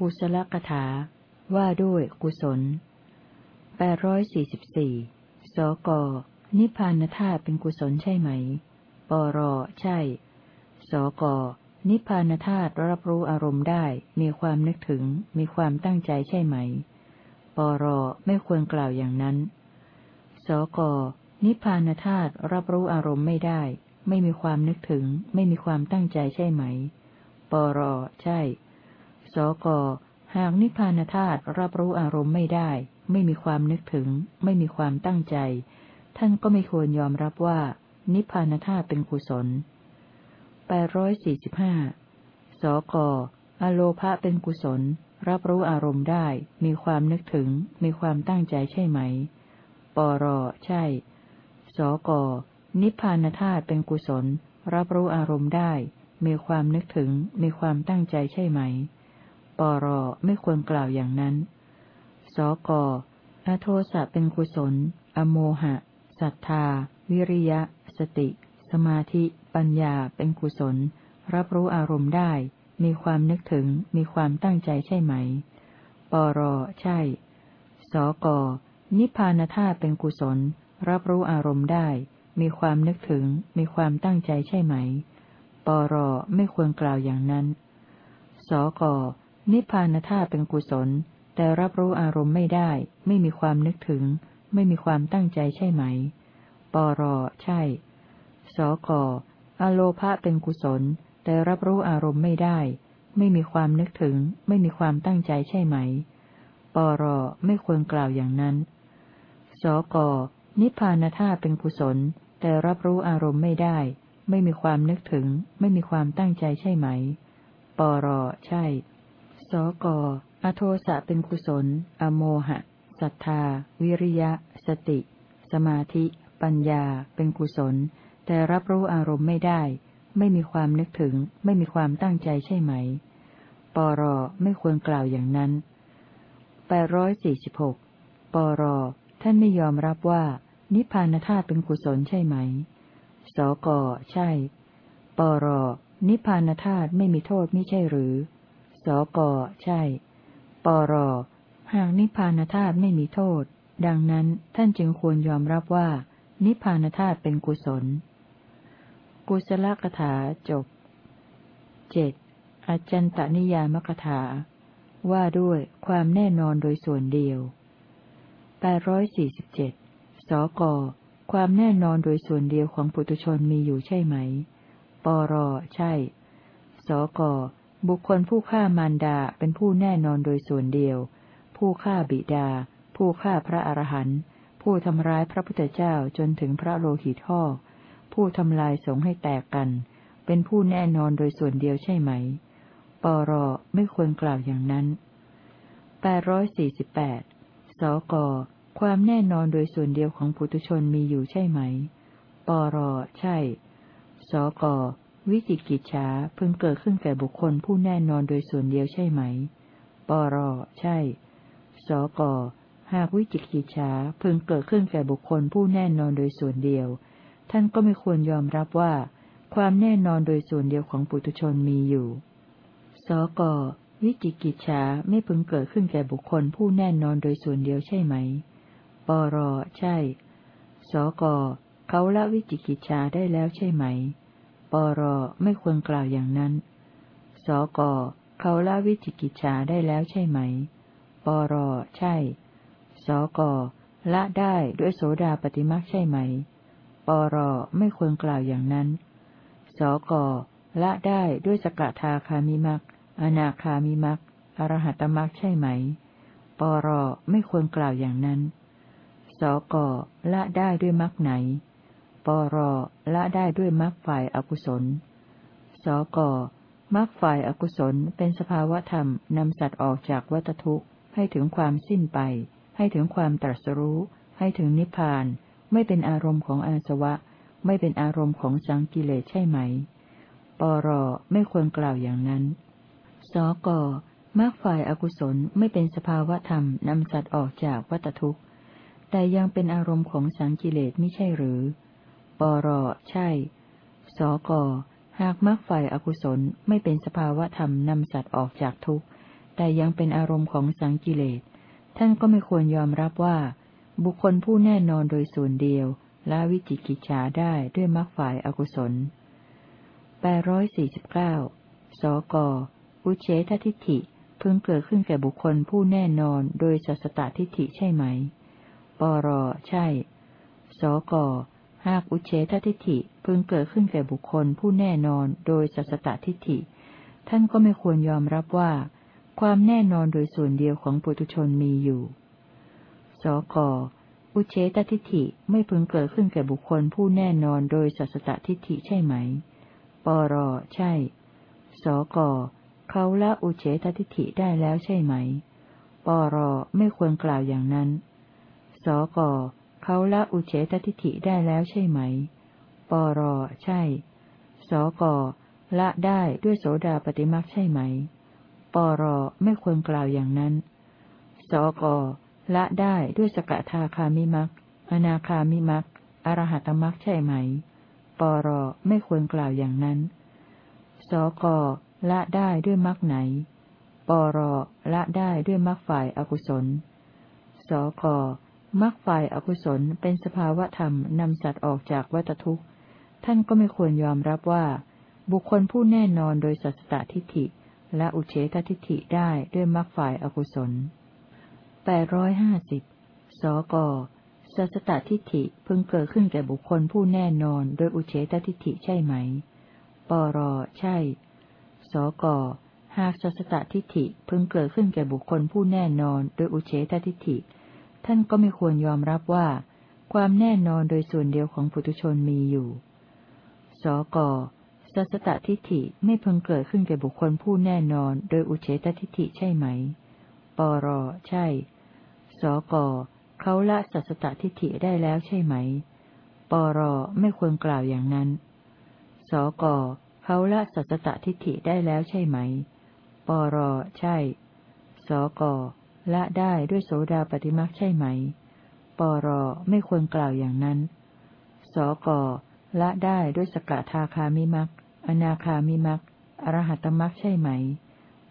กกุศลกถา ว่าด้วยกุศลแปดร้อยสี่สิบสี่สก นิพพานธาตุเป็นกุศลใช่ไหม ปร ใช่ สก นิพพานธาตุรับรู้อารมณ์ได้ มีความนึกถึง มีความตั้งใจใช่ไหม ปร ไม่ควรกล่าวอย่างนั้น สก นิพพานธาตุรับรู้อารมณ์ไม่ได้ ไม่มีความนึกถึง ไม่มีความตั้งใจใช่ไหม ปร ใช่ สก หากนิพพานธาตุรับรู้อารมณ์ไม่ได้ ไม่มีความนึกถึง ไม่มีความตั้งใจ ท่านก็ไม่ควรยอมรับว่า นิพพานธาตุเป็นกุศลแปดร้อยสี่สิบห้าสก อโลภะเป็นกุศล รับรู้อารมณ์ได้ มีความนึกถึง มีความตั้งใจใช่ไหม ปรใช่ สก นิพพานธาตุเป็นกุศล รับรู้อารมณ์ได้ มีความนึกถึง มีความตั้งใจใช่ไหม ปรไม่ควรกล่าวอย่างนั้น สกอโทสะเป็นกุศล อโมหะ ศรัทธา วิริยะ สติ สมาธิ ปัญญา เป็นกุศล รับรู้อารมณ์ได้ มีความนึกถึง มีความตั้งใจใช่ไหม ปรใช่ สกนิพพานธาตุเป็นกุศล รับรู้อารมณ์ได้ มีความนึกถึง มีความตั้งใจใช่ไหม ปรไม่ควรกล่าวอย่างนั้น สก นิพพานธาตุเป็นกุศล แต่รับรู้อารมณ์ไม่ได้ ไม่มีความนึกถึง ไม่มีความตั้งใจใช่ไหม ปรใช่ สกอโลภะเป็นกุศล แต่รับรู้อารมณ์ไม่ได้ ไม่มีความนึกถึง ไม่มีความตั้งใจใช่ไหม ปรไม่ควรกล่าวอย่างนั้น สกนิพพานธาตุเป็นกุศล แต่รับรู้อารมณ์ไม่ได้ ไม่มีความนึกถึง ไม่มีความตั้งใจใช่ไหม ปรใช่ สกอโทสะเป็นกุศล อโมหะศรัทธา วิริยะ สติ สมาธิ ปัญญา เป็นกุศล แต่รับรู้อารมณ์ไม่ได้ ไม่มีความนึกถึง ไม่มีความตั้งใจใช่ไหม ปรไม่ควรกล่าวอย่างนั้นแปดร้อยสี่สิบหกปรท่านไม่ยอมรับว่า นิพพานธาตุเป็นกุศลใช่ไหม สก ใช่ ปร นิพพานธาตุไม่มีโทษไม่ใช่หรือ สก ใช่ ปร หากนิพพานธาตุไม่มีโทษ ดังนั้นท่านจึงควรยอมรับว่า นิพพานธาตุเป็นกุศล กุศลกถาจบเจ็ดอจันตนิยามกถา ว่าด้วยความแน่นอนโดยส่วนเดียวแปดร้อยสี่สิบเจ็ดสก ความแน่นอนโดยส่วนเดียวของปุถุชนมีอยู่ใช่ไหม ปร ใช่ สก บุคคลผู้ฆ่ามารดาเป็นผู้แน่นอนโดยส่วนเดียว ผู้ฆ่าบิดา ผู้ฆ่าพระอรหันต์ ผู้ทำร้ายพระพุทธเจ้าจนถึงพระโลหิตห่อผู้ทำลายสงให้แตกกัน เป็นผู้แน่นอนโดยส่วนเดียวใช่ไหม ปรไม่ควรกล่าวอย่างนั้นแปดร้อยสี่สิบแปดสก ความแน่นอนโดยส่วนเดียวของปุถุชนมีอยู่ใช่ไหม ปรใช่ สก วิจิกิจฉาพึงเกิดขึ้นแก่บุคคลผู้แน่นอนโดยส่วนเดียวใช่ไหม ปรใช่ สก หากวิจิกิจฉาพึงเกิดขึ้นแก่บุคคลผู้แน่นอนโดยส่วนเดียว ท่านก็ไม่ควรยอมรับว่า ความแน่นอนโดยส่วนเดียวของปุถุชนมีอยู่ สก วิจิกิจฉาไม่พึงเกิดขึ้นแก่บุคคลผู้แน่นอนโดยส่วนเดียวใช่ไหม ปรใช่ สก เขาละวิจิกิจฉาได้แล้วใช่ไหม ปรไม่ควรกล่าวอย่างนั้น สกเขาละวิจิกิจฉาได้แล้วใช่ไหม ปรใช่ สกละได้ด้วยโสดาปฏิมักใช่ไหม ปรไม่ควรกล่าวอย่างนั้น สกละได้ด้วยสกทาคามิมักอนาคามิมักอรหัตมักใช่ไหม ปรไม่ควรกล่าวอย่างนั้น สกละได้ด้วยมักไหน รละได้ด้วยมักฝ่ายอากุศล สกมักฝ่ายอากุศลเป็นสภาวธรรมนำสัตว์ออกจากวัฏทุกข์ให้ถึงความสิ้นไป ให้ถึงความตรัสรู้ ให้ถึงนิพพาน ไม่เป็นอารมณ์ของอาสวะ ไม่เป็นอารมณ์ของสังกิเลสใช่ไหม ปรไม่ควรกล่าวอย่างนั้น สกมรรคฝ่ายอากุศลไม่เป็นสภาวธรรมนำสัตว์ออกจากวัฏทุกข์ แต่ยังเป็นอารมณ์ของสังกิเลสไม่ใช่หรือ ปรใช่ สกหากมรรคฝ่ายอกุศลไม่เป็นสภาวะธรรมนำสัตว์ออกจากทุกข์ แต่ยังเป็นอารมณ์ของสังกิเลส ท่านก็ไม่ควรยอมรับว่า บุคคลผู้แน่นอนโดยส่วนเดียวละวิจิกิจฉาได้ด้วยมรรคฝ่ายอกุศลแปดร้อยสี่สิบเก้าสกอุเฉททิฏฐิพึงเกิดขึ้นแก่บุคคลผู้แน่นอนโดยสัสตตทิฏฐิใช่ไหม ปรใช่ สก หากอุเฉททิฏฐิพึงเกิดขึ้นแก่บุคคลผู้แน่นอนโดยสัสตทิฏฐิ ท่านก็ไม่ควรยอมรับว่า ความแน่นอนโดยส่วนเดียวของปุถุชนมีอยู่ สกอุเฉตทิฏฐิไม่พึงเกิดขึ้นแก่บุคคลผู้แน่นอนโดยสัสตตทิฏฐิใช่ไหม ปรใช่ สกเขาละอุเฉตทิฏฐิได้แล้วใช่ไหม ปรไม่ควรกล่าวอย่างนั้น สก เขาละอุเฉตทิฏฐิได้แล้วใช่ไหม ปรใช่ สกละได้ด้วยโสดาปฏิมักใช่ไหม ปรไม่ควรกล่าวอย่างนั้น สกละได้ด้วยสกทาคามิมักอนาคามิมักอรหัตมักใช่ไหม ปรไม่ควรกล่าวอย่างนั้น สกละได้ด้วยมักไหน ปรละได้ด้วยมักฝ่ายอกุศล สก มักฝ่ายอกุศลเป็นสภาวะธรรมนำสัตว์ออกจากวัฏทุกข์ ท่านก็ไม่ควรยอมรับว่า บุคคลผู้แน่นอนโดยสัสตทิฏฐิ และอุเฉตทิฏฐิได้ด้วยมักฝ่ายอกุศลแปดร้อยห้าสิบสกสัสตทิฏฐิพึงเกิดขึ้นแก่บุคคลผู้แน่นอนโดยอุเฉตทิฏฐิใช่ไหม ปรใช่ สกหากสัสตทิฏฐิพึงเกิดขึ้นแก่บุคคลผู้แน่นอนโดยอุเฉตทิฏฐิ ท่านก็ไม่ควรยอมรับว่า ความแน่นอนโดยส่วนเดียวของปุถุชนมีอยู่ สกสัสตทิฏฐิไม่พึงเกิดขึ้นแก่บุคคลผู้แน่นอน โดยอุเฉตทิฏฐิใช่ไหม ปร ใช่ สกเขาละสัสตทิฏฐิได้แล้วใช่ไหม ปร ไม่ควรกล่าวอย่างนั้น สกเขาละสัสตทิฏฐิได้แล้วใช่ไหม ปร ใช่ สก ละได้ด้วยโสดาปฏิมักใช่ไหม ปรไม่ควรกล่าวอย่างนั้น สกละได้ด้วยสกทาคามิมักอนาคามิมักอรหัตมักใช่ไหม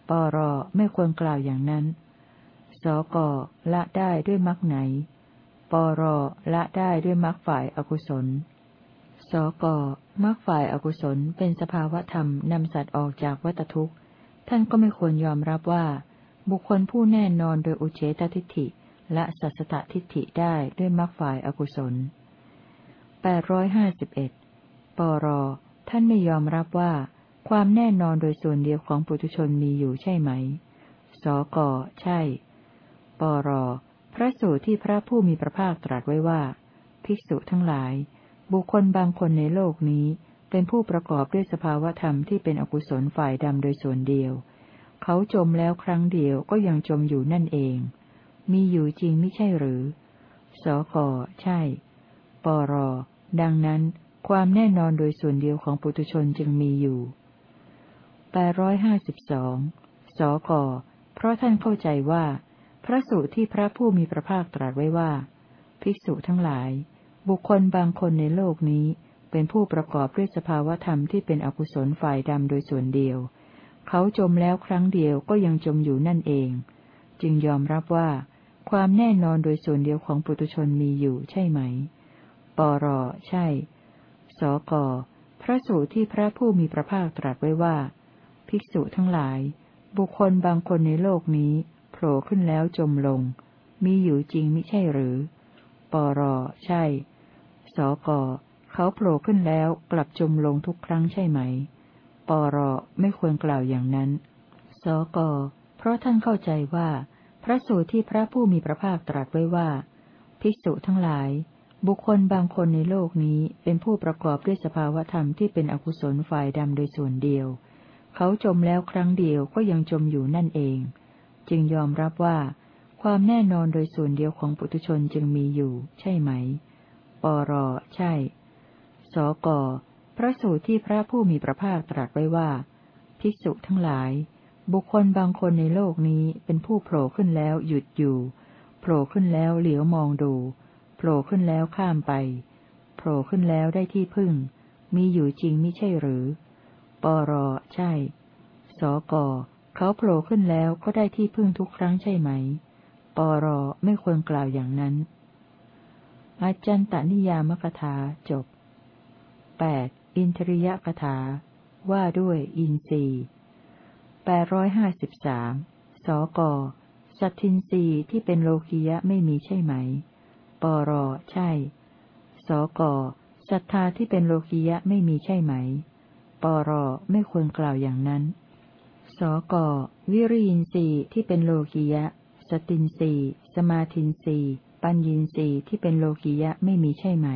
ปรไม่ควรกล่าวอย่างนั้น สกละได้ด้วยมักไหน ปรละได้ด้วยมักฝ่ายอกุศล สกมักฝ่ายอากุศลเป็นสภาวะธรรมนำสัตว์ออกจากวัฏทุกข์ ท่านก็ไม่ควรยอมรับว่า บุคคลผู้แน่นอนโดยอุเฉตทิฏฐิและสัสตทิฏฐิได้ด้วยมักฝ่ายอากุศลแปดร้อยห้าสิบเอ็ดปรท่านไม่ยอมรับว่า ความแน่นอนโดยส่วนเดียวของปุถุชนมีอยู่ใช่ไหม สก ใช่ ปร พระสูตรที่พระผู้มีพระภาคตรัสไว้ว่า ภิกษุทั้งหลาย บุคคลบางคนในโลกนี้เป็นผู้ประกอบด้วยสภาวธรรมที่เป็นอกุศลฝ่ายดำโดยส่วนเดียว เขาจมแล้วครั้งเดียวก็ยังจมอยู่นั่นเอง มีอยู่จริงไม่ใช่หรือ สกใช่ ปร ดังนั้น ความแน่นอนโดยส่วนเดียวของปุถุชนจึงมีอยู่แปดร้อยห้าสิบสองสกเพราะท่านเข้าใจว่า พระสูตรที่พระผู้มีพระภาคตรัสไว้ว่า ภิกษุทั้งหลาย บุคคลบางคนในโลกนี้เป็นผู้ประกอบด้วยสภาวธรรมที่เป็นอกุศลฝ่ายดำโดยส่วนเดียว เขาจมแล้วครั้งเดียวก็ยังจมอยู่นั่นเอง จึงยอมรับว่า ความแน่นอนโดยส่วนเดียวของปุถุชนมีอยู่ใช่ไหม ปรใช่ สกพระสูตรที่พระผู้มีพระภาคตรัสไว้ว่า ภิกษุทั้งหลาย บุคคลบางคนในโลกนี้โผล่ขึ้นแล้วจมลง มีอยู่จริงมิใช่หรือ ปรใช่ สกเขาโผล่ขึ้นแล้วกลับจมลงทุกครั้งใช่ไหม ปรไม่ควรกล่าวอย่างนั้น สก เพราะท่านเข้าใจว่า พระสูตรที่พระผู้มีพระภาคตรัสไว้ว่า ภิกษุทั้งหลาย บุคคลบางคนในโลกนี้เป็นผู้ประกอบด้วยสภาวธรรมที่เป็นอกุศลฝ่ายดำโดยส่วนเดียว เขาจมแล้วครั้งเดียวก็ยังจมอยู่นั่นเอง จึงยอมรับว่า ความแน่นอนโดยส่วนเดียวของปุถุชนจึงมีอยู่ ใช่ไหม ปรใช่ สก พระสูตรที่พระผู้มีพระภาคตรัสไว้ว่า ภิกษุทั้งหลาย บุคคลบางคนในโลกนี้เป็นผู้โผล่ขึ้นแล้วหยุดอยู่ โผล่ขึ้นแล้วเหลียวมองดู โผล่ขึ้นแล้วข้ามไป โผล่ขึ้นแล้วได้ที่พึ่ง มีอยู่จริงมิใช่หรือปปรใช่ สกเขาโผล่ขึ้นแล้วก็ได้ที่พึ่งทุกครั้งใช่ไหม ปรไม่ควรกล่าวอย่างนั้นอาจารย์ตนิยามกถาจบ แปดอินทริยกถา ว่าด้วยอินทรีย์แปดร้อยห้าสิบสามสกสัตทินรีที่เป็นโลกียะไม่มีใช่ไหม ปรใช่ สกศรัทธาที่เป็นโลกียะไม่มีใช่ไหม ปรไม่ควรกล่าวอย่างนั้น สกวิริยินรีที่เป็นโลกียะ สตินรีสมาธินรีปัญญินรีที่เป็นโลกียะไม่มีใช่ไหม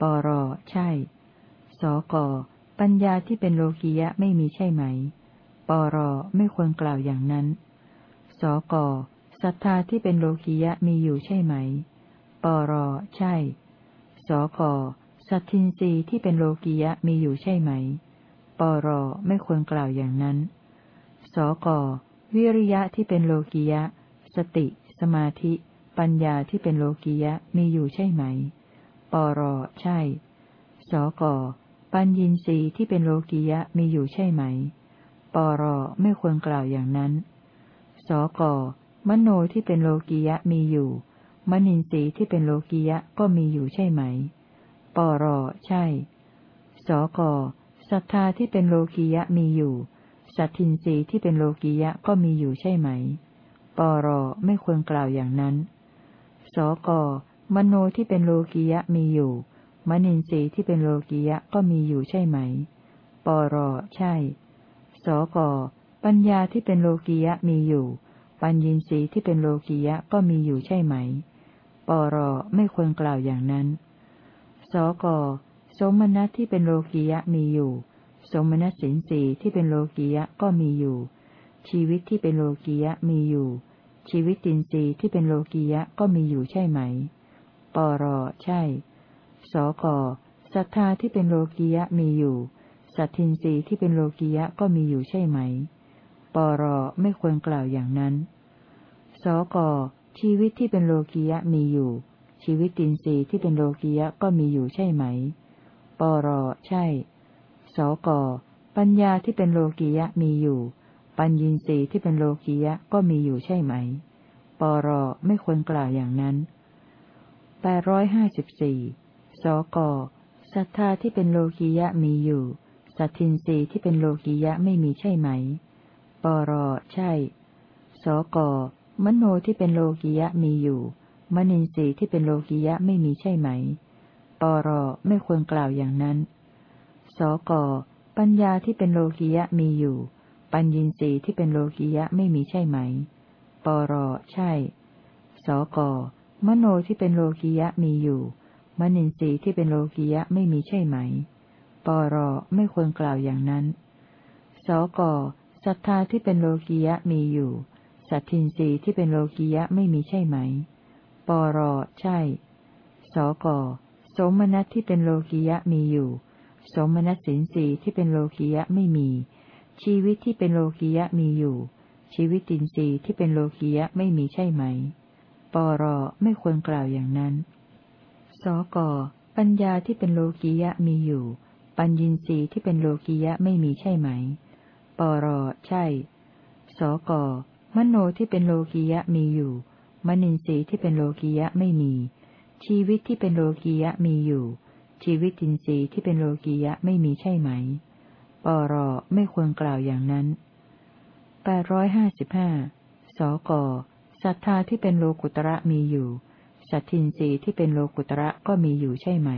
ปรใช่ สก ปัญญาที่เป็นโลกียะไม่มีใช่ไหม ปรไม่ควรกล่าวอย่างนั้น สก ศรัทธาที่เป็นโลกียะมีอยู่ใช่ไหม ปรใช่ สก สัตทินรีที่เป็นโลกียะมีอยู่ใช่ไหม ปรไม่ควรกล่าวอย่างนั้น สก วิริยะที่เป็นโลกียะ สติ สมาธิ ปัญญาที่เป็นโลกียะมีอยู่ใช่ไหม ปรใช่ สก ปัญญินรีที่เป็นโลกียะมีอยู่ใช่ไหม ปรไม่ควรกล่าวอย่างนั้น สกมโนที่เป็นโลกียะมีอยู่ มนินทรีย์ที่เป็นโลกียะก็มีอยู่ใช่ไหม ปรใช่ สกศรัทธาที่เป็นโลกียะมีอยู่ สัตทินรีที่เป็นโลกียะก็มีอยู่ใช่ไหม ปรไม่ควรกล่าวอย่างนั้น สกมโนที่เป็นโลกียะมีอยู่ มนินทรีย์ที่เป็นโลกียะก็มีอยู่ใช่ไหม ปรใช่ สกปัญญาที่เป็นโลกียะมีอยู่ ปัญญีสีที่เป็นโลกียะก็มีอยู่ใช่ไหม ปรไม่ควรกล่าวอย่างนั้น สกสมนัตที่เป็นโลกียะมีอยู่ สมนัตสินสีที่เป็นโลกียะก็มีอยู่ ชีวิตที่เป็นโลกียะมีอยู่ ชีวิตตินรีที่เป็นโลกียะก็มีอยู่ใช่ไหม ปรใช่ สกศรัทธาที่เป็นโลกียะมีอยู่ สัตทินรีที่เป็นโลกียะก็มีอยู่ใช่ไหม ปรไม่ควรกล่าวอย่างนั้น สกชีวิตที่เป็นโลกียะมีอยู่ ชีวิตตินรีที่เป็นโลกียะก็มีอยู่ใช่ไหม ปรใช่ สกปัญญาที่เป็นโลกียะมีอยู่ ปัญญีสีที่เป็นโลกียะก็มีอยู่ใช่ไหม ปรไม่ควรกล่าวอย่างนั้นแปดร้อยห้าสิบสี่ สกศรัทธาที่เป็นโลกียะมีอยู่ สัตทินรีที่เป็นโลกียะไม่มีใช่ไหม ปรใช่ สกมโนที่เป็นโลกิยะมีอยู่ มนินทรีย์ที่เป็นโลกิยะไม่มีใช่ไหม ปรไม่ควรกล่าวอย่างนั้น สกปัญญาที่เป็นโลกิยะมีอยู่ ปัญญินทรีย์ที่เป็นโลกิยะไม่มีใช่ไหม ปรใช่ สกมโนที่เป็นโลกิยะมีอยู่ มนินทรีย์ที่เป็นโลกิยะไม่มีใช่ไหม ปรไม่ควรกล่าวอย่างนั้น สกศรัทธาที่เป็นโลกียะมีอยู่ สัตทินรีที่เป็นโลกียะไม่มีใช่ไหม ปรใช่ สกสมนัตที่เป็นโลกียะมีอยู่ สมนัตสินสีที่เป็นโลกียะไม่มี ชีวิตที่เป็นโลกียะมีอยู่ ชีวิตตินรีที่เป็นโลกียะไม่มีใช่ไหม ปรไม่ควรกล่าวอย่างนั้น สก ปัญญาที่เป็นโลกียะมีอยู่ ปัญญินรีที่เป็นโลกียะไม่มีใช่ไหม ปรใช่ สก มโนที่เป็นโลกียะมีอยู่ มนินทรีย์ที่เป็นโลกียะไม่มี ชีวิตที่เป็นโลกียะมีอยู่ ชีวิตินทรีย์ที่เป็นโลกียะไม่มีใช่ไหม ปรไม่ควรกล่าวอย่างนั้นแปดร้อยห้าสิบห้าสกศรัทธาที่เป็นโลกุตระมีอยู่ สัตทินรีที่เป็นโลกุตระก็มีอยู่ใช่ไหม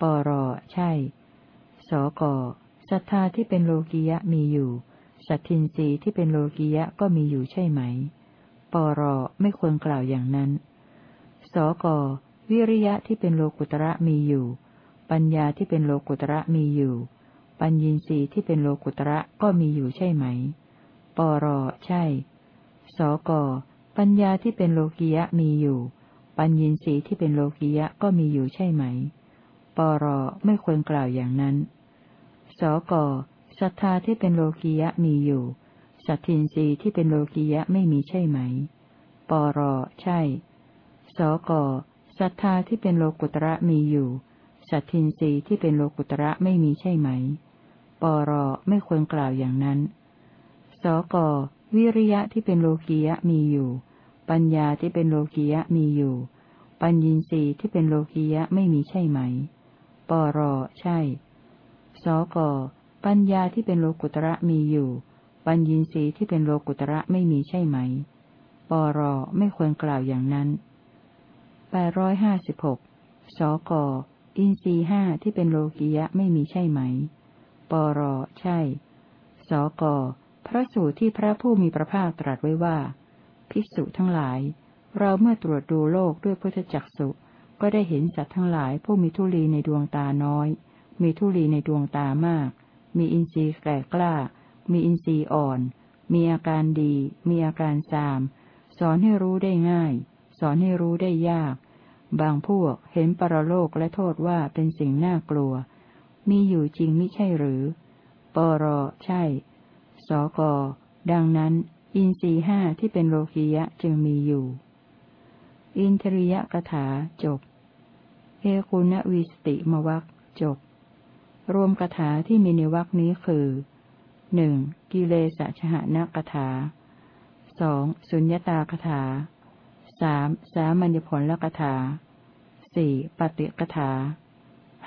ปรใช่ สกศรัทธาที่เป็นโลกียะมีอยู่ สัตทินรีที่เป็นโลกียะก็มีอยู่ใช่ไหม ปรไม่ควรกล่าวอย่างนั้น สกวิริยะที่เป็นโลกุตระมีอยู่ ปัญญาที่เป็นโลกุตระมีอยู่ ปัญญีสีที่เป็นโลกุตระก็มีอยู่ใช่ไหม ปรใช่ สกปัญญาที่เป็นโลกียะมีอยู่ ปัญญีสีที่เป็นโลกียะก็มีอยู่ใช่ไหม ปรไม่ควรกล่าวอย่างนั้น สกศรัทธาที่เป็นโลกียะมีอยู่ สัตทินรีที่เป็นโลกียะไม่มีใช่ไหม ปรใช่ สกศรัทธาที่เป็นโลกุตระมีอยู่ สัตทินรีที่เป็นโลกุตระไม่มีใช่ไหม ปรไม่ควรกล่าวอย่างนั้น สกวิริยะที่เป็นโลกียะมีอยู่ ปัญญาที่เป็นโลกียะมีอยู่ ปัญญีสีที่เป็นโลกียะไม่มีใช่ไหม ปรใช่ สกปัญญาที่เป็นโลกุตระมีอยู่ ปัญญีสีที่เป็นโลกุตระไม่มีใช่ไหม ปรไม่ควรกล่าวอย่างนั้นแปดร้อยห้าสิบหกสกอินทรีห้าที่เป็นโลกียะไม่มีใช่ไหม ปรใช่ สกพระสูตรที่พระผู้มีพระภาคตรัสไว้ว่า ภิกษุทั้งหลาย เราเมื่อตรวจดูโลกด้วยพุทธจักสุก็ได้เห็นสัตว์ทั้งหลายผู้มีทุลีในดวงตาน้อย มีทุลีในดวงตามาก มีอินทรีย์แก่กล้า มีอินทรีย์อ่อน มีอาการดี มีอาการซาม สอนให้รู้ได้ง่าย สอนให้รู้ได้ยาก บางพวกเห็นปรโลกและโทษว่าเป็นสิ่งน่ากลัว มีอยู่จริงไม่ใช่หรือ ปรใช่ สกดังนั้น อินทรีห้าที่เป็นโลกียะจึงมีอยู่ อินทริยกถาจบเอคุณวิสติมวักจบ รวมกถาที่มีในวักนี้คือหนึ่งกิเลสชหนกถาสองสุญญตากถาสามสามัญญผลลกถาสี่ปฏิกถา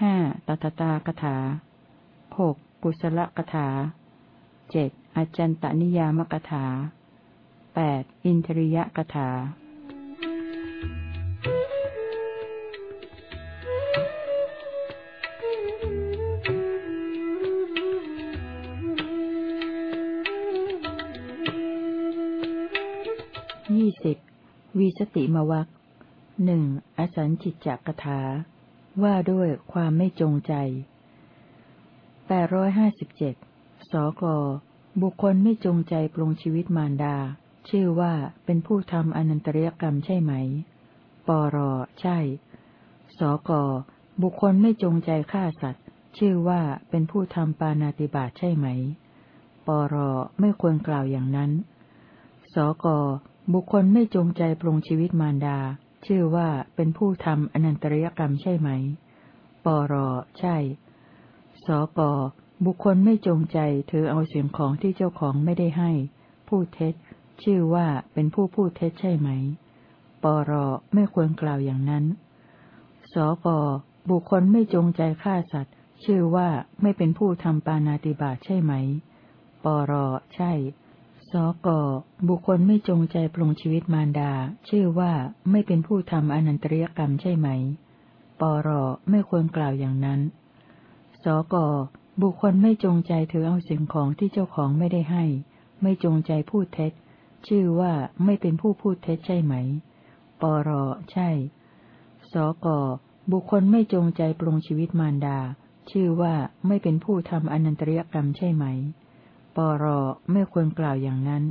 ห้าตถตากถาหกกุศลกถาเจ็ด อจันตนิยามกถาแปดอินทริยกถายี่สิบวีสติมวักหนึ่งอสันจิตจักถา ว่าด้วยความไม่จงใจแปดร้อยห้าสิบเจ็ดสก บุคคลไม่จงใจปรงชีวิตมารดา ชื่อว่าเป็นผู้ทำอนันตริยกรรมใช่ไหม ปรใช่ สก บุคคลไม่จงใจฆ่าสัตว์ ชื่อว่าเป็นผู้ทำปานาติบาตใช่ไหม ปรไม่ควรกล่าวอย่างนั้น สก บุคคลไม่จงใจปรงชีวิตมารดา ชื่อว่าเป็นผู้ทำอนันตริยกรรมใช่ไหม ปรใช่ สก บุคคลไม่จงใจถือเอาสียงของที่เจ้าของไม่ได้ให้พูดเท็จ ชื่อว่าเป็นผู้พูดเท็จใช่ไหม ปรไม่ควรกล่าวอย่างนั้น สกบุคคลไม่จงใจฆ่าสัตว์ ชื่อว่าไม่เป็นผู้ทำปานาติบาใช่ไหม ปรใช่ สกบุคคลไม่จงใจปรงชีวิตมารดา ชื่อว่าไม่เป็นผู้ทำอนันตริยกรรมใช่ไหม ปรไม่ควรกล่าวอย่างนั้น สก บุคคลไม่จงใจถือเอาสิ่งของที่เจ้าของไม่ได้ให้ ไม่จงใจพูดเท็จ ชื่อว่าไม่เป็นผู้พูดเท็จใช่ไหม ปรใช่ สกบุคคลไม่จงใจปรงชีวิตมารดา ชื่อว่าไม่เป็นผู้ทำอนันตริยกรรมใช่ไหม ปรไม่ควรกล่าวอย่างนั้น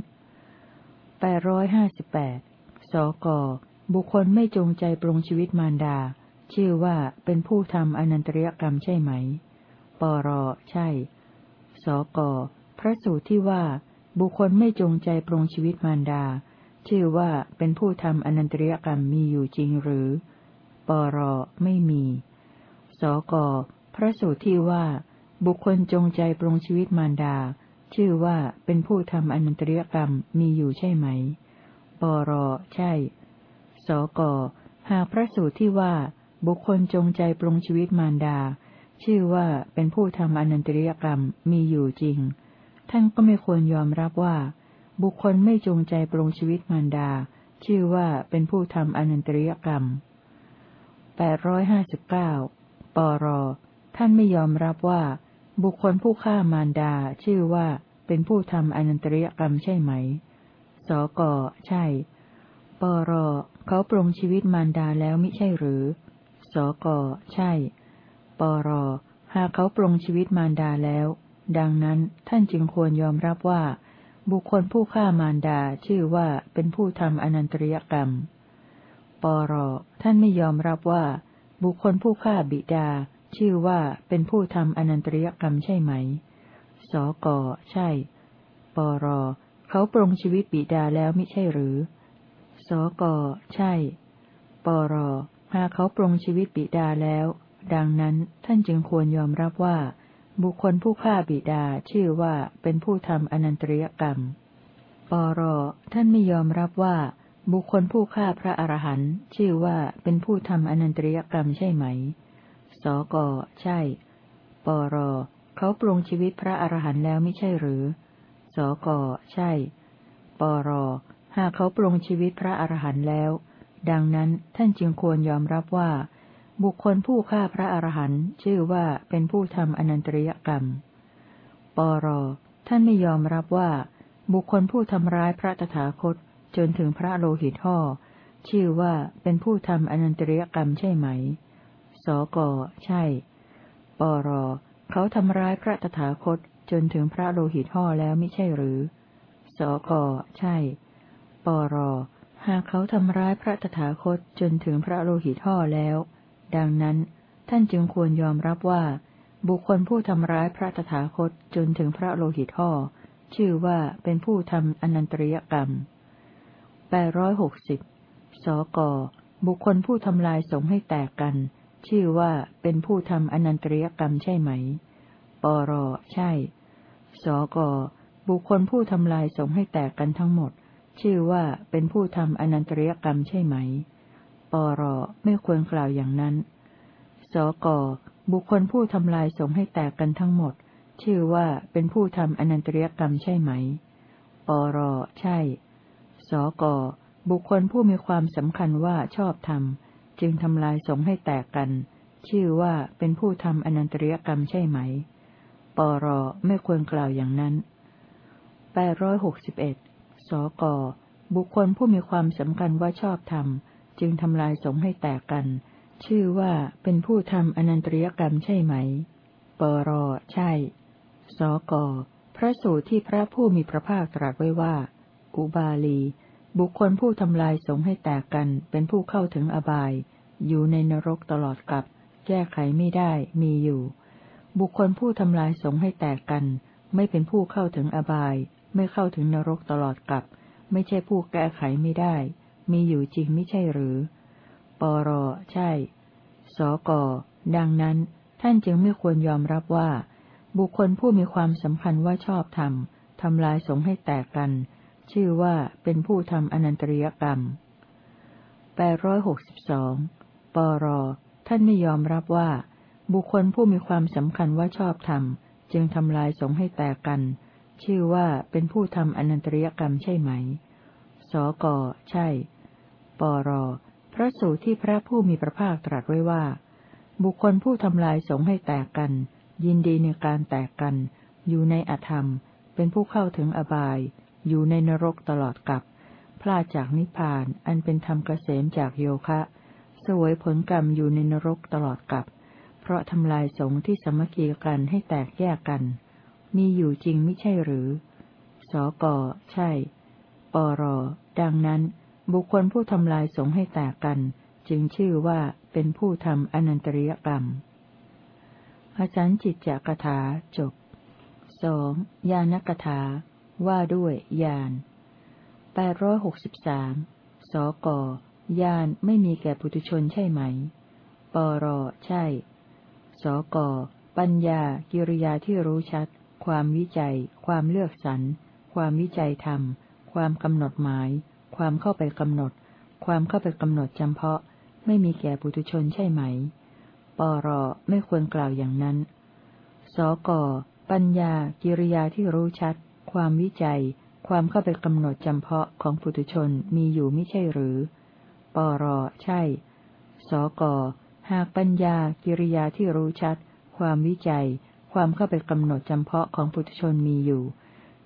แปดร้อยห้าสิบแปดสกบุคคลไม่จงใจปรงชีวิตมารดา ชื่อว่าเป็นผู้ทำอนันตริยกรรมใช่ไหม ปรใช่ สกพระสูตรที่ว่า บุคคลไม่จงใจปรงชีวิตมารดา ชื่อว่าเป็นผู้ทำอนันตริยกรรมมีอยู่จริงหรือ ปรไม่มี สกพระสูตรที่ว่า บุคคลจงใจปรงชีวิตมารดา ชื่อว่าเป็นผู้ทำอนันตริยกรรมมีอยู่ใช่ไหม ปรใช่ สกหากพระสูตรที่ว่าบุคคลจงใจปรงชีวิตมารดา ชื่อว่าเป็นผู้ทำอนันตริยกรรมมีอยู่จริง ท่านก็ไม่ควรยอมรับว่า บุคคลไม่จงใจปรงชีวิตมารดา ชื่อว่าเป็นผู้ทำอนันตริยกรรมแปดร้อยห้าสิบเก้าปร ท่านไม่ยอมรับว่า บุคคลผู้ฆ่ามารดา ชื่อว่าเป็นผู้ทำอนันตริยกรรมใช่ไหม สก ใช่ ปร เขาปรงชีวิตมารดาแล้วมิใช่หรือ สก ใช่ ปร หากเขาปรงชีวิตมารดาแล้ว ดังนั้นท่านจึงควรยอมรับว่า บุคคลผู้ฆ่ามารดาชื่อว่าเป็นผู้ทำอนันตริยกรรม ปร ท่านไม่ยอมรับว่า บุคคลผู้ฆ่าบิดา ชื่อว่าเป็นผู้ทำอนันตริยกรรมใช่ไหม สก ใช่ ปร เขาปรงชีวิตบิดาแล้วไม่ใช่หรือ สก ใช่ ปรหากเขาปรงชีวิตบิดาแล้ว ดังนั้นท่านจึงควรยอมรับว่า บุคคลผู้ฆ่าบิดาชื่อว่าเป็นผู้ทำอนันตริยกรรม ปรท่านไม่ยอมรับว่า บุคคลผู้ฆ่าพระอรหันต์ชื่อว่าเป็นผู้ทำอนันตริยกรรมใช่ไหม สก ใช่ ปรเขาปรุงชีวิตพระอรหันต์แล้วไม่ใช่หรือ สก ใช่ ปรหากเขาปรุงชีวิตพระอรหันต์แล้ว ดังนั้นท่านจึงควรยอมรับว่า บุคคลผู้ฆ่าพระอรหันต์ชื่อว่าเป็นผู้ทำอนันตริยกรรม ปร ท่านไม่ยอมรับว่า บุคคลผู้ทำร้ายพระตถาคตจนถึงพระโลหิตห่อชื่อว่าเป็นผู้ทำอนันตริยกรรมใช่ไหม สก ใช่ ปร เขาทำร้ายพระตถาคตจนถึงพระโลหิตห่อแล้วไม่ใช่หรือ สก ใช่ ปร หากเขาทำร้ายพระตถาคตจนถึงพระโลหิตห่อแล้ว ดังนั้น ท่านจึงควรยอมรับว่า บุคคลผู้ทำร้ายพระตถาคตจนถึงพระโลหิตห่อชื่อว่าเป็นผู้ทำอนันตริยกรรมแปดร้อยหกสิบสก บุคคลผู้ทำลายสงให้แตกกัน ชื่อว่าเป็นผู้ทำอนันตริยกรรมใช่ไหม ปร ใช่ สก บุคคลผู้ทำลายสงให้แตกกันทั้งหมด ชื่อว่าเป็นผู้ทำอนันตริยกรรมใช่ไหม ปรไม่ควรกล่าวอย่างนั้น สกบุคคลผู้ทำลายสงให้แตกกันทั้งหมด ชื่อว่าเป็นผู้ทำอนันตริยกรรมใช่ไหม ปรใช่ สกบุคคลผู้มีความสำคัญว่าชอบธรรมจึงทำลายสงให้แตกกัน ชื่อว่าเป็นผู้ทำอนันตริยกรรมใช่ไหม ปรไม่ควรกล่าวอย่างนั้นแปดร้อยหกสิบเอ็ดสกบุคคลผู้มีความสำคัญว่าชอบธรรม จึงทำลายสงให้แตกกัน ชื่อว่าเป็นผู้ทำอนันตริยกรรมใช่ไหม ปรใช่ สก พระสูตรที่พระผู้มีพระภาคตรัสไว้ว่า อุบาลี บุคคลผู้ทำลายสงให้แตกกัน เป็นผู้เข้าถึงอบาย อยู่ในนรกตลอดกับ แก้ไขไม่ได้มีอยู่ บุคคลผู้ทำลายสงให้แตกกัน ไม่เป็นผู้เข้าถึงอบาย ไม่เข้าถึงนรกตลอดกับ ไม่ใช่ผู้แก้ไขไม่ได้ มีอยู่จริงไม่ใช่หรือ ปรใช่ สก ดังนั้น ท่านจึงไม่ควรยอมรับว่า บุคคลผู้มีความสำคัญว่าชอบธรรมทำลายสงให้แตกกัน ชื่อว่าเป็นผู้ทำอนันตริยกรรมแปดร้อยหกสิบสองปร ท่านไม่ยอมรับว่า บุคคลผู้มีความสำคัญว่าชอบธรรมจึงทำลายสงให้แตกกัน ชื่อว่าเป็นผู้ทำอนันตริยกรรมใช่ไหม สก ใช่ ปร พระสูตรที่พระผู้มีพระภาคตรัสไว้ว่า บุคคลผู้ทำลายสงให้แตกกัน ยินดีในการแตกกัน อยู่ในอธรรม เป็นผู้เข้าถึงอบาย อยู่ในนรกตลอดกับพลาดจากนิพพานอันเป็นธรรมเกษมจากโยคะ สวยผลกรรมอยู่ในนรกตลอดกับเพราะทำลายสงที่สมัคคีกันให้แตกแยกกัน มีอยู่จริงไม่ใช่หรือ สก ใช่ ปร ดังนั้น บุคคลผู้ทำลายสงให้แตกกัน จึงชื่อว่าเป็นผู้ทำอนันตริยกรรม อาจารย์จิตจกถาจบสองยานกถา ว่าด้วยยานแปดร้อยหกสิบสามสกยานไม่มีแก่ปุถุชนใช่ไหม ปรใช่ สกปัญญา กิริยาที่รู้ชัด ความวิจัย ความเลือกสรร ความวิจัยธรรม ความกำหนดหมาย ความเข้าไปกำหนด ความเข้าไปกำหนดจำเพาะ ไม่มีแก่ปุถุชนใช่ไหม ปรไม่ควรกล่าวอย่างนั้น สกปัญญา กิริยาที่รู้ชัด ความวิจัย ความเข้าไปกำหนดจำเพาะของปุถุชนมีอยู่ไม่ใช่หรือ ปรใช่ สกหากปัญญา กิริยาที่รู้ชัด ความวิจัย ความเข้าไปกำหนดจำเพาะของปุถุชนมีอยู่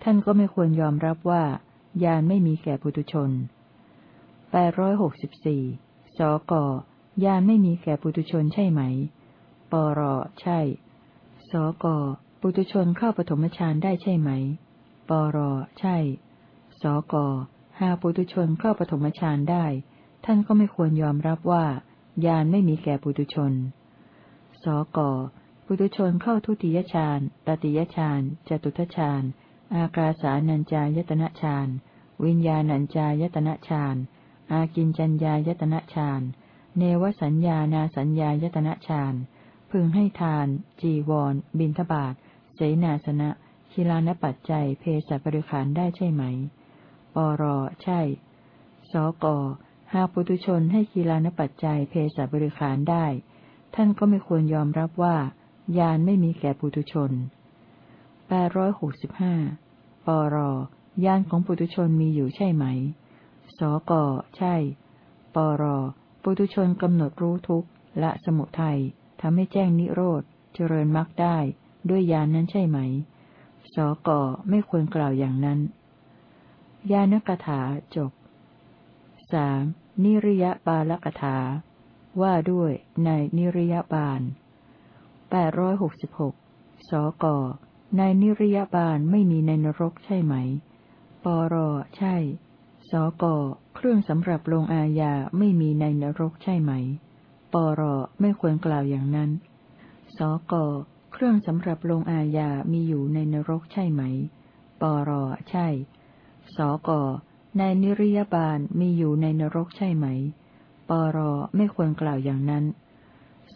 ท่านก็ไม่ควรยอมรับว่า ญาณไม่มีแก่ปุถุชนแปดร้อยหกสิบสี่สกญาณไม่มีแก่ปุถุชนใช่ไหม ปรใช่ สกปุถุชนเข้าปฐมฌานได้ใช่ไหม ปรใช่ สกหากปุถุชนเข้าปฐมฌานได้ ท่านก็ไม่ควรยอมรับว่าญาณไม่มีแก่ปุถุชน สกปุถุชนเข้าทุติยฌานตติยฌานจตุทฌาน อากาสานัญจายตนะฌาน วิญญาณัญจายตนะฌาน อากินจัญญายตนะฌาน เนวสัญญานาสัญญายตนะฌาน พึงให้ทาน จีวร บิณฑบาตเสนาสนะคิลานปัจจัย เพศบริขารได้ใช่ไหม ปร ใช่ สก หากปุตุชนให้กีฬานปัจจัย เพศบริขารได้ ท่านก็ไม่ควรยอมรับว่า ยานไม่มีแก่ปุตุชน แปดร้อยหกสิบห้าปรยานของปุตุชนมีอยู่ใช่ไหม สก ใช่ ปร ปุตุชนกำหนดรู้ทุกข์ละสมุทัยทำให้แจ้งนิโรธ เจริญมรรคได้ ด้วยยานนั้นใช่ไหม สก ไม่ควรกล่าวอย่างนั้น ยานกถาจบสนิริยบาลกถา ว่าด้วยในนิริยบาลแปดร้อยหกสิบหกสก ในนิริยบาลไม่มีในนรกใช่ไหม ปรใช่ สกเครื่องสำหรับลงอาญาไม่มีในนรกใช่ไหม ปรไม่ควรกล่าวอย่างนั้น สกเครื่องสำหรับลงอาญามีอยู่ในนรกใช่ไหม ปรใช่ สกในนิริยบาลมีอยู่ในนรกใช่ไหม ปรไม่ควรกล่าวอย่างนั้น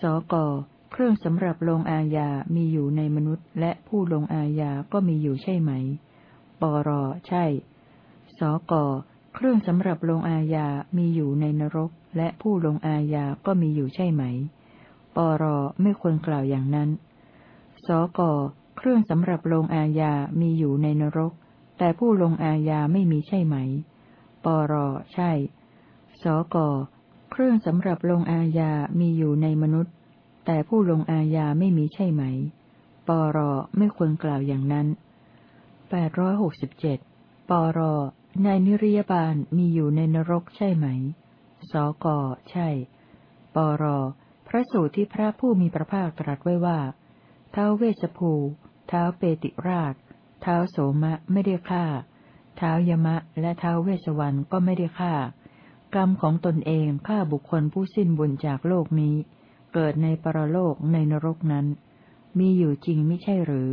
สก เครื่องสำหรับลงอาญามีอยู่ในมนุษย์ และผู้ลงอาญาก็มีอยู่ใช่ไหม ปรใช่ สกเครื่องสำหรับลงอาญามีอยู่ในนรก และผู้ลงอาญาก็มีอยู่ใช่ไหม ปรไม่ควรกล่าวอย่างนั้น สกเครื่องสำหรับลงอาญามีอยู่ในนรก แต่ผู้ลงอาญาไม่มีใช่ไหม ปรใช่ สกเครื่องสำหรับลงอาญามีอยู่ในมนุษย์ แต่ผู้ลงอาญาไม่มีใช่ไหม ปรไม่ควรกล่าวอย่างนั้นแปดร้อยหกสิบเจ็ดปรในนิริยบาลมีอยู่ในนรกใช่ไหม สก ใช่ ปร พระสูตรที่พระผู้มีพระภาคตรัสไว้ว่า เท้าเวสภูเท้าเปติราช เท้าโสมะไม่ได้ฆ่า เท้ายมะและเท้าเวสวรรค์ก็ไม่ได้ฆ่า กรรมของตนเองฆ่าบุคคลผู้สิ้นบุญจากโลกนี้ เกิดในปรโลกในนรกนั้น มีอยู่จริงไม่ใช่หรือ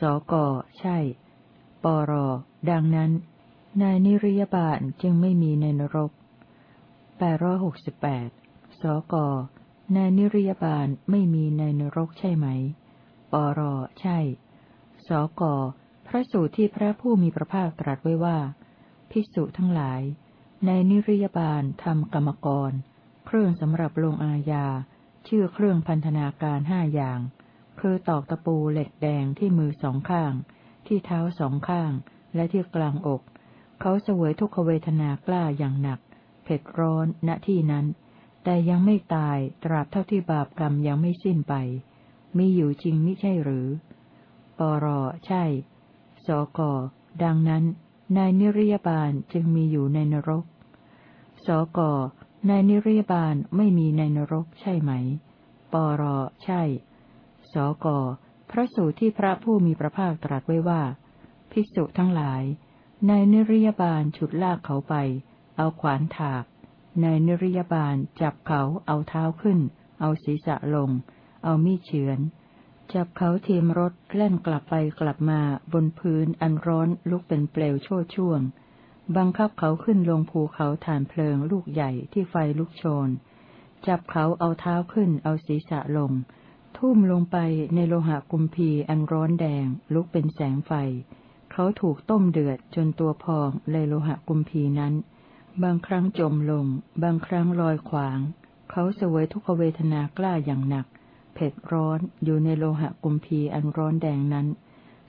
สก ใช่ ปร ดังนั้น นายนิริยบาลจึงไม่มีในนรกแปดร้อยหกสิบแปดสก นายนิริยบาลไม่มีในนรกใช่ไหม ปร ใช่ สก พระสูตรที่พระผู้มีพระภาคตรัสไว้ว่า ภิกษุทั้งหลาย ในนิริยบาลทำกรรมกร เครื่องสำหรับลงอาญา ชื่อเครื่องพันธนาการห้าอย่าง คือตอกตะปูเหล็กแดงที่มือสองข้าง ที่เท้าสองข้าง และที่กลางอก เขาเสวยทุกขเวทนากล้าอย่างหนัก เผ็ดร้อนณที่นั้น แต่ยังไม่ตายตราบเท่าที่บาปกรรมยังไม่สิ้นไป มีอยู่จริงไม่ใช่หรือ ปรใช่ สกดังนั้นนายนิริยบาลจึงมีอยู่ในนรก สก ในนิริยบาลไม่มีในนรกใช่ไหม ปรใช่ สกพระสูตรที่พระผู้มีพระภาคตรัสไว้ว่า ภิกษุทั้งหลาย ในนิริยบาลฉุดลากเขาไป เอาขวานถาก ในนิริยบาลจับเขาเอาเท้าขึ้น เอาศีรษะลง เอามีดเฉือน จับเขาเทีมรถแล่นกลับไปกลับมาบนพื้นอันร้อนลุกเป็นเปลวโชดช่วง บังคับเขาขึ้นลงภูเขาฐานเพลิงลูกใหญ่ที่ไฟลุกโชน จับเขาเอาเท้าขึ้นเอาศีรษะลง ทุ่มลงไปในโลหะกุมพีอันร้อนแดง ลุกเป็นแสงไฟ เขาถูกต้มเดือดจนตัวพองเลยโลหะกุมพีนั้น บางครั้งจมลง บางครั้งลอยขวาง เขาเสวยทุกขเวทนากล้าอย่างหนัก เผ็ดร้อนอยู่ในโลหะกุมพีอันร้อนแดงนั้น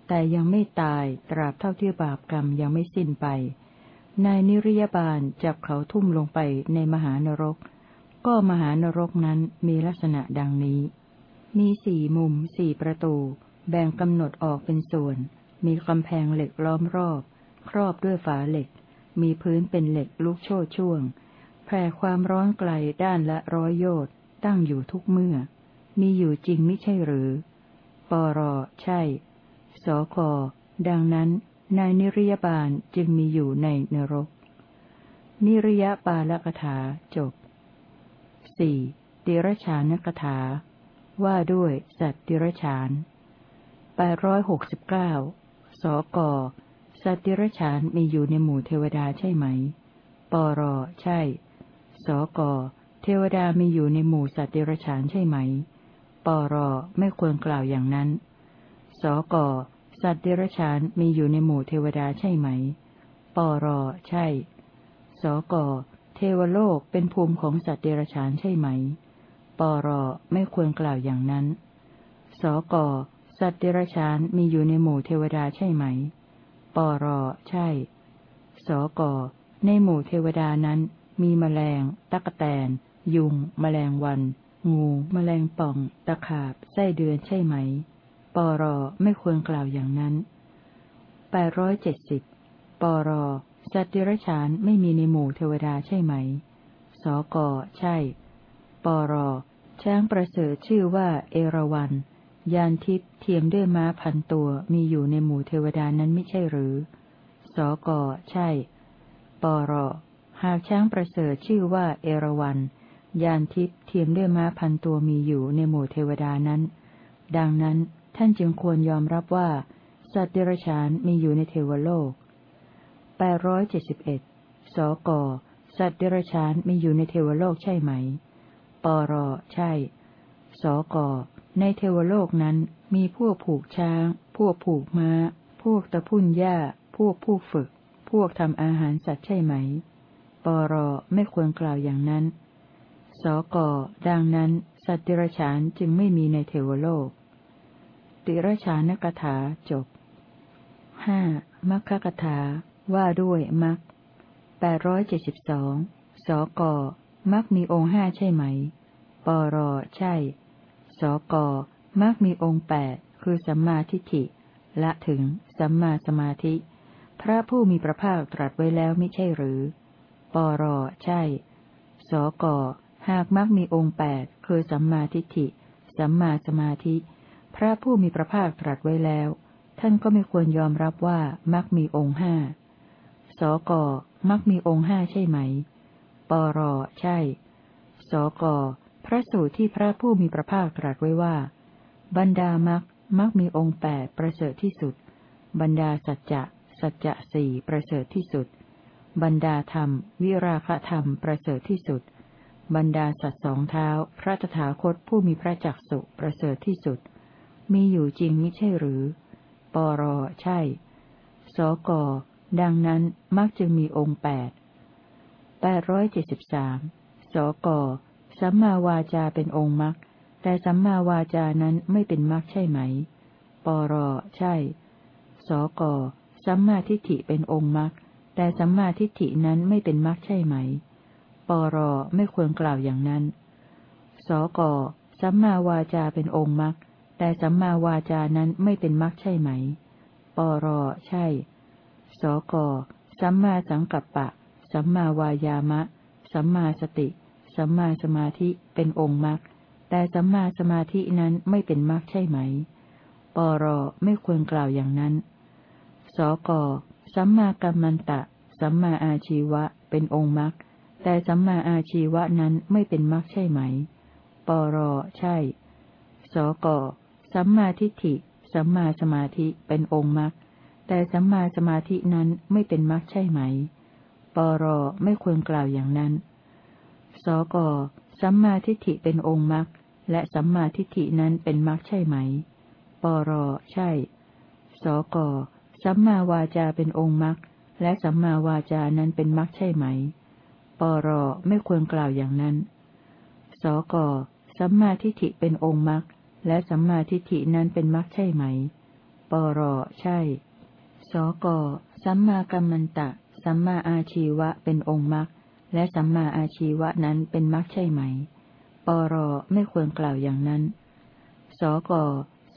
แต่ยังไม่ตายตราบเท่าที่บาปกรรมยังไม่สิ้นไป นายนิริยบาลจับเขาทุ่มลงไปในมหานรก ก็มหานรกนั้นมีลักษณะดังนี้ มีสี่มุมสี่ประตู แบ่งกำหนดออกเป็นส่วน มีกำแพงเหล็กล้อมรอบ ครอบด้วยฝาเหล็ก มีพื้นเป็นเหล็กลุกโชดช่วง แผ่ความร้อนไกลด้านละร้อยโยชน์ตั้งอยู่ทุกเมื่อ มีอยู่จริงไม่ใช่หรือ ปรใช่ สคดังนั้น นายนิริยบาลจึงมีอยู่ในนรก นิริยปาลกถาจบสี่ติรชานกถา ว่าด้วยสัตว์ติรชานแปดร้อยหกสิบเก้าสกสัตว์ติรชานมีอยู่ในหมู่เทวดาใช่ไหม ปรใช่ สกเทวดามีอยู่ในหมู่สัตว์ติรชานใช่ไหม ปรไม่ควรกล่าวอย่างนั้น สก สัตว์เดรัจฉานมีอยู่ในหมู่เทวดาใช่ไหม ปรใช่ สกเทวโลกเป็นภูมิของสัตว์เดรัจฉานใช่ไหม ปรไม่ควรกล่าวอย่างนั้น สกสัตว์เดรัจฉานมีอยู่ในหมู่เทวดาใช่ไหม ปรใช่ สกในหมู่เทวดานั้น มีแมลง ตักแตน ยุง แมลงวัน งู แมลงป่อง ตะขาบ ไส้เดือนใช่ไหม ปรไม่ควรกล่าวอย่างนั้นแปดร้อยเจ็ดสิบปรสัตว์เดรัจฉานไม่มีในหมู่เทวดาใช่ไหม สก ใช่ ปรช้างประเสริฐชื่อว่าเอราวัน ยานทิพย์เทียมด้วยม้าพันตัวมีอยู่ในหมู่เทวดานั้นไม่ใช่หรือ สก ใช่ ปรหากช้างประเสริฐชื่อว่าเอราวัน ยานทิพย์เทียมด้วยม้าพันตัวมีอยู่ในหมู่เทวดานั้น ดังนั้น ท่านจึงควรยอมรับว่า สัตว์เดรัจฉานมีอยู่ในเทวโลกแปดร้อยเจ็ดสิบเอ็ดสก สัตว์เดรัจฉานมีอยู่ในเทวโลกใช่ไหม ปร ใช่ สก ในเทวโลกนั้นมีพวกผูกช้าง พวกผูกม้า พวกตะพุ่นหญ้า พวกผู้ฝึก พวกทำอาหารสัตว์ใช่ไหม ปร ไม่ควรกล่าวอย่างนั้น สก ดังนั้น สัตว์เดรัจฉานจึงไม่มีในเทวโลก ติรชานกถาจบห้ามัคคกถา ว่าด้วยมัคแปดร้อยเจ็ดสิบสองสกมักมีองค์ห้าใช่ไหม ปรใช่ สกมักมีองค์แปดคือสัมมาทิฏฐิ ละถึงสัมมาสมาธิ พระผู้มีพระภาคตรัสไว้แล้วไม่ใช่หรือ ปรใช่ สกหากมักมีองค์แปดคือสัมมาทิฏฐิ สัมมาสมาธิ พระผู้มีพระภาคตรัสไว้แล้ว ท่านก็ไม่ควรยอมรับว่ามักมีองค์ห้า สกมักมีองค์ห้าใช่ไหม ปรใช่ สกพระสูตรที่พระผู้มีพระภาคตรัสไว้ว่า บรรดามักมักมีองค์แปดประเสริฐที่สุด บรรดาสัจจะสัจจะสี่ประเสริฐที่สุด บรรดาธรรม วิราคะธรรมประเสริฐที่สุด บรรดาสัตว์สองเท้า พระตถาคตผู้มีพระจักสุประเสริฐที่สุด มีอยู่จริงมิใช่หรือ ปรใช่ สก ดังนั้นมักจึงมีองค์แปดแปดร้อยเจ็ดสิบสามสก สัมมาวาจาเป็นองค์มัก แต่สัมมาวาจานั้นไม่เป็นมักใช่ไหม ปรใช่ สก สัมมาทิฏฐิเป็นองค์มัก แต่สัมมาทิฏฐินั้นไม่เป็นมักใช่ไหม ปรไม่ควรกล่าวอย่างนั้น สก สัมมาวาจาเป็นองค์มัก แต่สัมมาวาจานั้นไม่เป็นมรรคใช่ไหม ปรใช่ สกสัมมาสังกัปปะ สัมมาวายามะ สัมมาสติ สัมมาสมาธิเป็นองค์มรรค แต่สัมมาสมาธินั้นไม่เป็นมรรคใช่ไหม ปรไม่ควรกล่าวอย่างนั้น สกสัมมากัมมันตะ สัมมาอาชีวะ เป็นองค์มรรค แต่สัมมาอาชีวะนั้นไม่เป็นมรรคใช่ไหม ปรใช่ สก สัมมาทิฏฐิ สัมมาสมาธิเป็นองค์มรรค แต่สัมมาสมาธินั้นไม่เป็นมรรคใช่ไหม ปรไม่ควรกล่าวอย่างนั้น สกสัมมาทิฏฐิเป็นองค์มรรค และสัมมาทิฏฐินั้นเป็นมรรคใช่ไหม ปรใช่ สกสัมมาวาจาเป็นองค์มรรค และสัมมาวาจานั้นเป็นมรรคใช่ไหม ปรไม่ควรกล่าวอย่างนั้น สกสัมมาทิฏฐิเป็นองค์มรรค และสัมมาทิฏฐินั้นเป็นมรรคใช่ไหม ปรใช่ สกสัมมากัมมันตะ สัมมาอาชีวะเป็นองค์มรรค และสัมมาอาชีวะนั้นเป็นมรรคใช่ไหม ปรไม่ควรกล่าวอย่างนั้น สก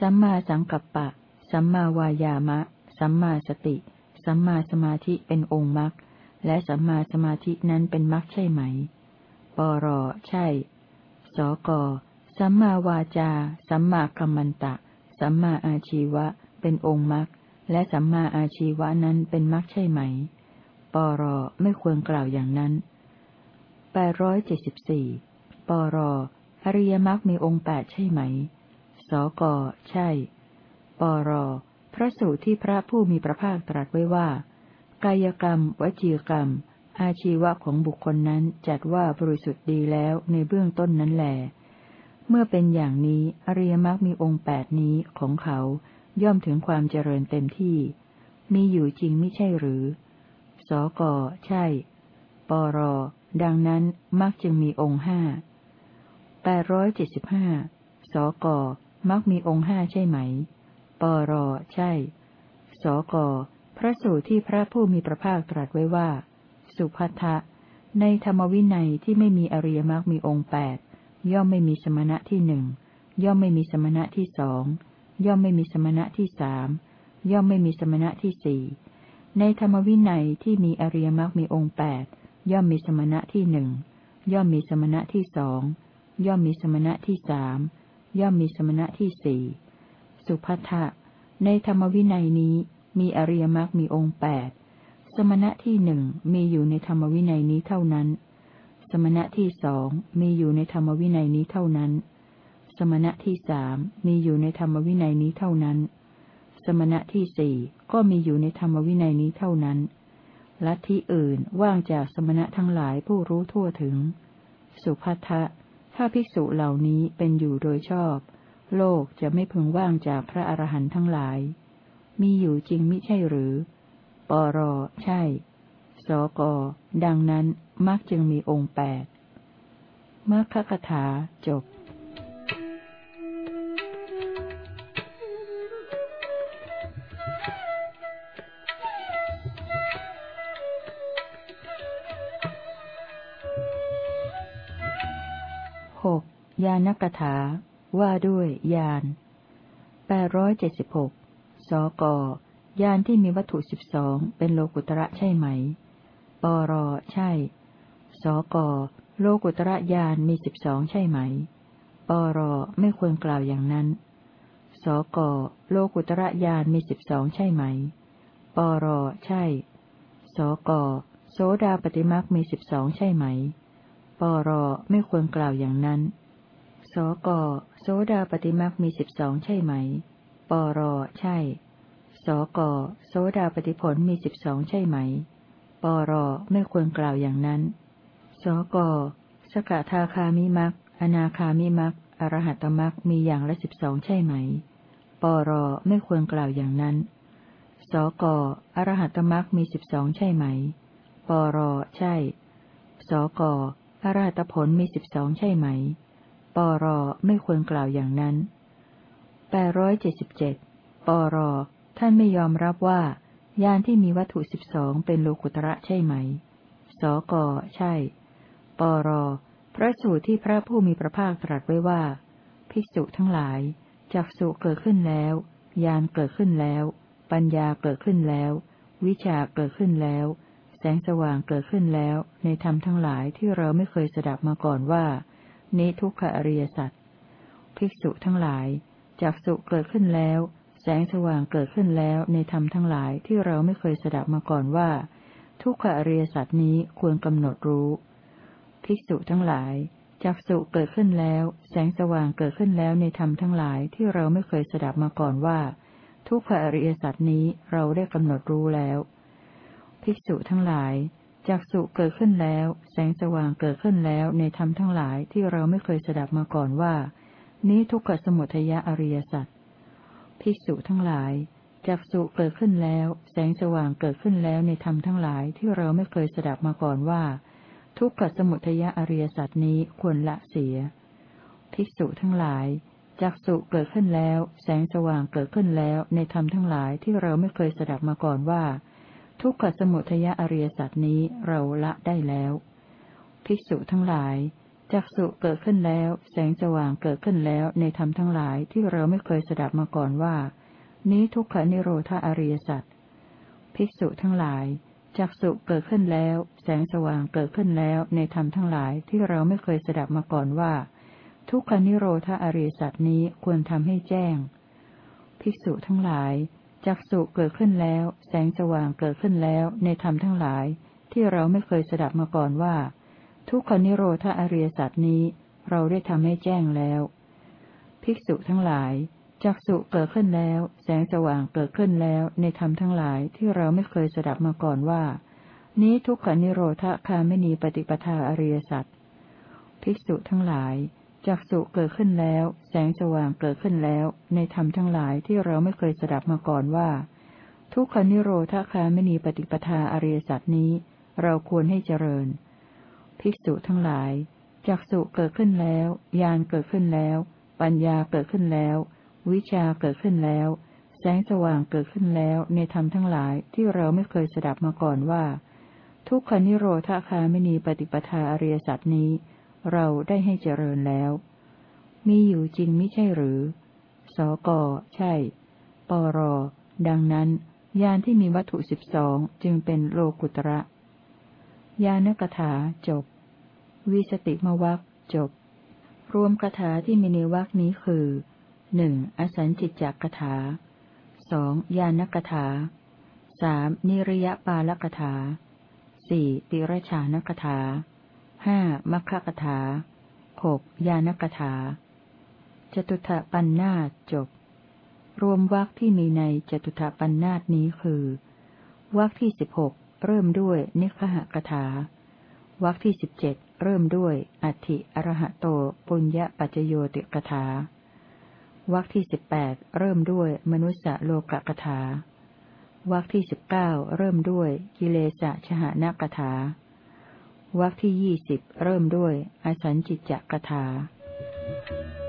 สัมมาสังกัปปะ สัมมาวายามะ สัมมาสติ สัมมาสมาธิเป็นองค์มรรค และสัมมาสมาธินั้นเป็นมรรคใช่ไหม ปรใช่ สก สัมมาวาจา สัมมากัมมันตะ สัมมาอาชีวะ เป็นองค์มรรค และสัมมาอาชีวะนั้นเป็นมรรคใช่ไหม ปรไม่ควรกล่าวอย่างนั้นแปดร้อยเจ็ดสิบสี่ปรอริยมรรคมีองค์แปดใช่ไหม สก ใช่ ปร พระสูตรที่พระผู้มีพระภาคตรัสไว้ว่า กายกรรม วจีกรรม อาชีวะของบุคคลนั้นจัดว่าบริสุทธิ์ดีแล้วในเบื้องต้นนั้นแหล เมื่อเป็นอย่างนี้ อริยมรรคมีองค์แปดนี้ของเขาย่อมถึงความเจริญเต็มที่ มีอยู่จริงไม่ใช่หรือ สก ใช่ ปร ดังนั้นมรรคจึงมีองค์ห้าแปดร้อยเจ็ดสิบห้า สก มรรคมีองค์ห้าใช่ไหม ปร ใช่ สก พระสูตรที่พระผู้มีพระภาคตรัสไว้ว่า สุภัทะในธรรมวินัยที่ไม่มีอริยมรรคมีองค์แปด ย่อมไม่มีสมณะที่หนึ่งย่อมไม่มีสมณะที่สองย่อมไม่มีสมณะที่สามย่อมไม่มีสมณะที่สี่ในธรรมวินัยที่มีอริยมรรคมีองค์แปดย่อมมีสมณะที่หนึ่งย่อมมีสมณะที่สองย่อมมีสมณะที่สามย่อมมีสมณะที่สี่สุภัทะในธรรมวินัยนี้มีอริยมรรคมีองค์แปดสมณะที่หนึ่งมีอยู่ในธรรมวินัยนี้เท่านั้น สมณะที่สองมีอยู่ในธรรมวินัยนี้เท่านั้น สมณะที่สามมีอยู่ในธรรมวินัยนี้เท่านั้น สมณะที่สี่ก็มีอยู่ในธรรมวินัยนี้เท่านั้น ลัทธิอื่นว่างจากสมณะทั้งหลายผู้รู้ทั่วถึง สุภัทะถ้าภิกษุเหล่านี้เป็นอยู่โดยชอบ โลกจะไม่พึงว่างจากพระอรหันต์ทั้งหลาย มีอยู่จริงมิใช่หรือ ปรใช่ สก ดังนั้นมักจึงมีองค์แปดมัคคคถาจบหกยานกถา ว่าด้วยยานแปดร้อยเจ็ดสิบหกสกยานที่มีวัตถุสิบสองเป็นโลกุตระใช่ไหม ปรใช่ สกโลกุตระยานมีสิบสองใช่ไหม ปรไม่ควรกล่าวอย่างนั้น สกโลกุตระยานมีสิบสองใช่ไหม ปรใช่ สกโสดาปฏิมักมีสิบสองใช่ไหม ปรไม่ควรกล่าวอย่างนั้น สกโสดาปฏิมักมีสิบสองใช่ไหม ปรใช่ สกโสดาปฏิผลมีสิบสองใช่ไหม ปรไม่ควรกล่าวอย่างนั้น สกสกทาคามิมักอนาคามิมักอรหัตมักมีอย่างละสิบสองใช่ไหม ปรไม่ควรกล่าวอย่างนั้น สกอรหัตมักมีสิบสองใช่ไหม ปรใช่ สกอรหัตผลมีสิบสองใช่ไหม ปรไม่ควรกล่าวอย่างนั้นแปดร้อยเจ็ดสิบเจ็ดปรท่านไม่ยอมรับว่า ยานที่มีวัตถุสิบสองเป็นโลกุตระใช่ไหม สก ใช่ ปร พระสูตรที่พระผู้มีพระภาคตรัสไว้ว่า ภิกษุทั้งหลาย จักสุเกิดขึ้นแล้ว ยานเกิดขึ้นแล้ว ปัญญาเกิดขึ้นแล้ว วิชาเกิดขึ้นแล้ว แสงสว่างเกิดขึ้นแล้ว ในธรรมทั้งหลายที่เราไม่เคยสดับมาก่อนว่า นี้ทุกขอริยสัจ ภิกษุทั้งหลาย จักสุเกิดขึ้นแล้ว สงสว่างเกิดขึ้นแล้วในธรรมทั้งหลายที่เราไม่เคยสดับมาก่อนว่า ทุกขอริยสัจนี้ควรกำหนดรู้ ภิกษุทั้งหลายจักสุเกิดขึ้นแล้ว แสงสว่างเกิดขึ้นแล้วในธรรมทั้งหลายที่เราไม่เคยสดับมาก่อนว่า ทุกขอริยสัจนี้เราได้กำหนดรู้แล้ว ภิกษุทั้งหลายจักสุเกิดขึ้นแล้ว แสงสว่างเกิดขึ้นแล้วในธรรมทั้งหลายที่เราไม่เคยสดับมาก่อนว่า นี้ทุกขสมุทัยอริยสัจ ภิกษุทั้งหลายจักสุเกิดขึ้นแล้ว แสงสว่างเกิดขึ้นแล้วในธรรมทั้งหลายที่เราไม่เคยสดับมาก่อนว่า ทุกขสมุทัยอริยสัจนี้ควรละเสีย ภิกษุทั้งหลายจักสุเกิดขึ้นแล้ว แสงสว่างเกิดขึ้นแล้วในธรรมทั้งหลายที่เราไม่เคยสดับมาก่อนว่า ทุกขสมุทัยอริยสัจนี้เราละได้แล้ว ภิกษุทั้งหลาย จักสุเกิดขึ้นแล้ว แสงสว่างเกิดขึ้นแล้วในธรรมทั้งหลายที่เราไม่เคยสดับมาก่อนว่า นี้ทุกขนิโรธาอริยสัจภิกษุทั้งหลายจักสุเกิดขึ้นแล้ว แสงสว่างเกิดขึ้นแล้วในธรรมทั้งหลายที่เราไม่เคยสดับมาก่อนว่า ทุกขนิโรธาอริยสัจนี้ควรทำให้แจ้ง ภิกษุทั้งหลายจักสุเกิดขึ้นแล้ว แสงสว่างเกิดขึ้นแล้วในธรรมทั้งหลายที่เราไม่เคยสดับมาก่อนว่า ทุกขนิโรธาอริยสัจนี้ เราได้ทำให้แจ้งแล้ว ภิกษุทั้งหลายจักสุเกิดขึ้นแล้ว แสงสว่างเกิดขึ้นแล้วในธรรมทั้งหลายที่เราไม่เคยสดับมาก่อนว่า นี้ทุกขนิโรธาคาไม่นีปฏิปทาอริยสัจภิกษุทั้งหลายจักสุเกิดขึ้นแล้ว แสงสว่างเกิดขึ้นแล้ว ในธรรมทั้งหลายที่เราไม่เคยสดับมาก่อนว่า ทุกขนิโรธาคาไม่มีปฏิปทาอริยสัจนี้ เราควรให้เจริญ ภิกษุทั้งหลาย จักสุเกิดขึ้นแล้ว ญาณเกิดขึ้นแล้ว ปัญญาเกิดขึ้นแล้ว วิชาเกิดขึ้นแล้ว แสงสว่างเกิดขึ้นแล้วในธรรมทั้งหลายที่เราไม่เคยสดับมาก่อนว่า ทุกขนิโรธาคาไม่มีปฏิปทาอริยสัจนี้ เราได้ให้เจริญแล้ว มีอยู่จริงไม่ใช่หรือ สก ใช่ ปร ดังนั้น ยานที่มีวัตถุสิบสองจึงเป็นโลกุตระ ยานกถาจบ วิสติมวัคจบ รวมคาถาที่มีในวักนี้คือหนึ่งอสันจิตจักถาสองยานกถาสามนิริยปาลกถาสี่ติรชานกถาห้ามัคคกถาหกยานกถาจตุถปันนาจบ รวมวรรคที่มีในจตุถปันนาตนี้คือวรรคที่สิบหก เริ่มด้วยนิคหกถาวรรคที่สิบเจ็ดเริ่มด้วยอัติอรหะโตปุญญปัจโยติกถาวรรคที่สิบแปดเริ่มด้วยมนุสสโลกกถาวรรคที่สิบเก้าเริ่มด้วยกิเลสชหานกถาวรรคที่ยี่สิบเริ่มด้วยอสัญจิจจกถา Thank you.